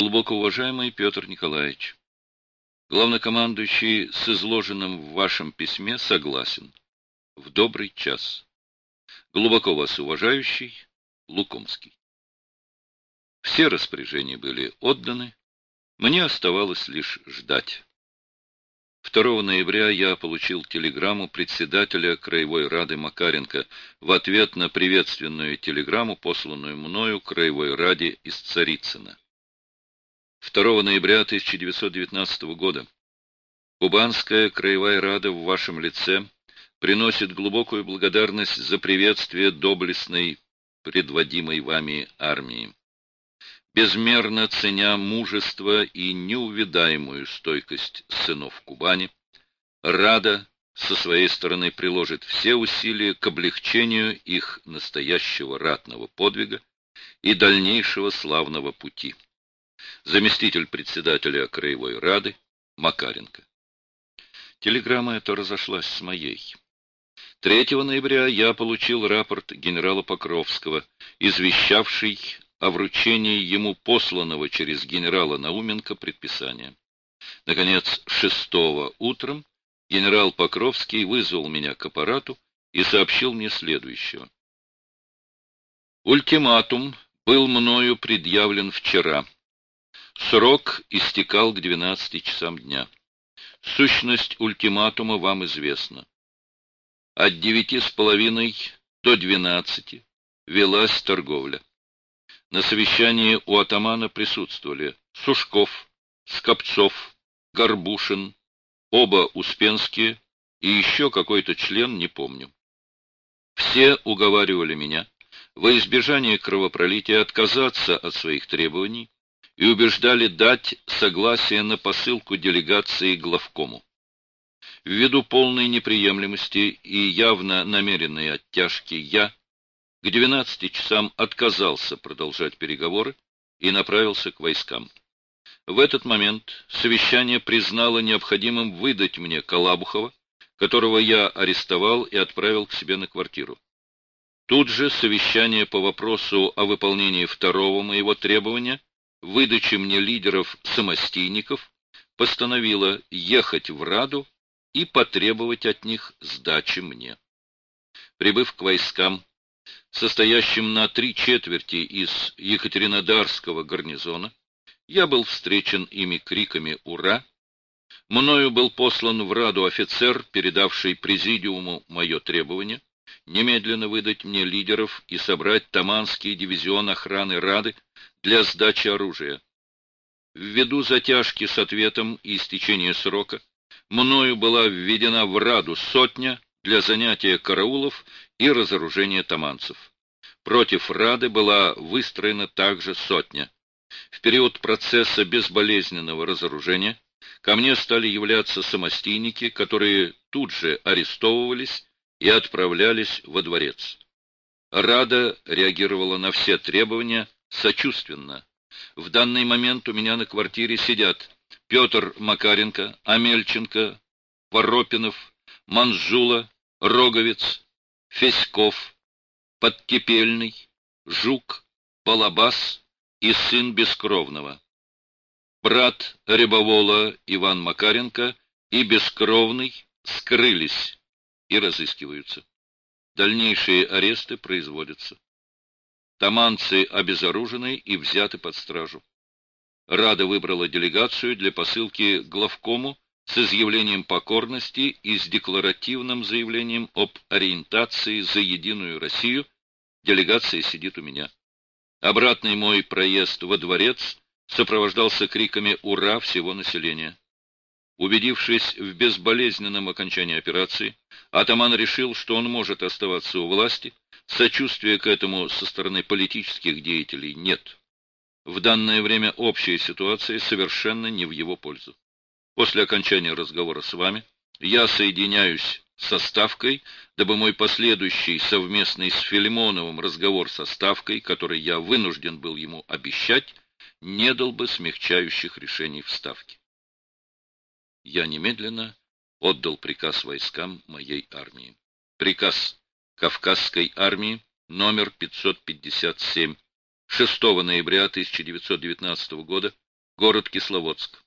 Глубоко уважаемый Петр Николаевич, главнокомандующий с изложенным в вашем письме согласен. В добрый час. Глубоко вас уважающий Лукомский. Все распоряжения были отданы, мне оставалось лишь ждать. 2 ноября я получил телеграмму председателя Краевой Рады Макаренко в ответ на приветственную телеграмму, посланную мною Краевой Раде из Царицына. 2 ноября 1919 года. Кубанская Краевая Рада в вашем лице приносит глубокую благодарность за приветствие доблестной, предводимой вами армии. Безмерно ценя мужество и неувидаемую стойкость сынов Кубани, Рада со своей стороны приложит все усилия к облегчению их настоящего ратного подвига и дальнейшего славного пути заместитель председателя Краевой Рады Макаренко. Телеграмма эта разошлась с моей. 3 ноября я получил рапорт генерала Покровского, извещавший о вручении ему посланного через генерала Науменко предписания. Наконец, 6 утром генерал Покровский вызвал меня к аппарату и сообщил мне следующее. Ультиматум был мною предъявлен вчера Срок истекал к 12 часам дня. Сущность ультиматума вам известна. От девяти с половиной до двенадцати велась торговля. На совещании у атамана присутствовали Сушков, Скопцов, Горбушин, оба Успенские и еще какой-то член, не помню. Все уговаривали меня во избежание кровопролития отказаться от своих требований и убеждали дать согласие на посылку делегации главкому. Ввиду полной неприемлемости и явно намеренной оттяжки я к 12 часам отказался продолжать переговоры и направился к войскам. В этот момент совещание признало необходимым выдать мне Калабухова, которого я арестовал и отправил к себе на квартиру. Тут же совещание по вопросу о выполнении второго моего требования выдачи мне лидеров-самостийников, постановила ехать в Раду и потребовать от них сдачи мне. Прибыв к войскам, состоящим на три четверти из Екатеринодарского гарнизона, я был встречен ими криками «Ура!». Мною был послан в Раду офицер, передавший президиуму мое требование, немедленно выдать мне лидеров и собрать Таманский дивизион охраны Рады для сдачи оружия. Ввиду затяжки с ответом и истечения срока, мною была введена в Раду сотня для занятия караулов и разоружения таманцев. Против Рады была выстроена также сотня. В период процесса безболезненного разоружения ко мне стали являться самостийники, которые тут же арестовывались и отправлялись во дворец. Рада реагировала на все требования сочувственно. В данный момент у меня на квартире сидят Петр Макаренко, Амельченко, Воропинов, Манжула, Роговец, Феськов, Подкипельный, Жук, Балабас и сын Бескровного. Брат Рябовола Иван Макаренко и Бескровный скрылись и разыскиваются. Дальнейшие аресты производятся. Таманцы обезоружены и взяты под стражу. Рада выбрала делегацию для посылки главкому с изъявлением покорности и с декларативным заявлением об ориентации за единую Россию. Делегация сидит у меня. Обратный мой проезд во дворец сопровождался криками «Ура!» всего населения. Убедившись в безболезненном окончании операции, атаман решил, что он может оставаться у власти, Сочувствия к этому со стороны политических деятелей нет. В данное время общая ситуация совершенно не в его пользу. После окончания разговора с вами я соединяюсь со Ставкой, дабы мой последующий совместный с Филимоновым разговор со Ставкой, который я вынужден был ему обещать, не дал бы смягчающих решений в Ставке. Я немедленно отдал приказ войскам моей армии. Приказ Кавказской армии номер 557 6 ноября 1919 года город Кисловодск.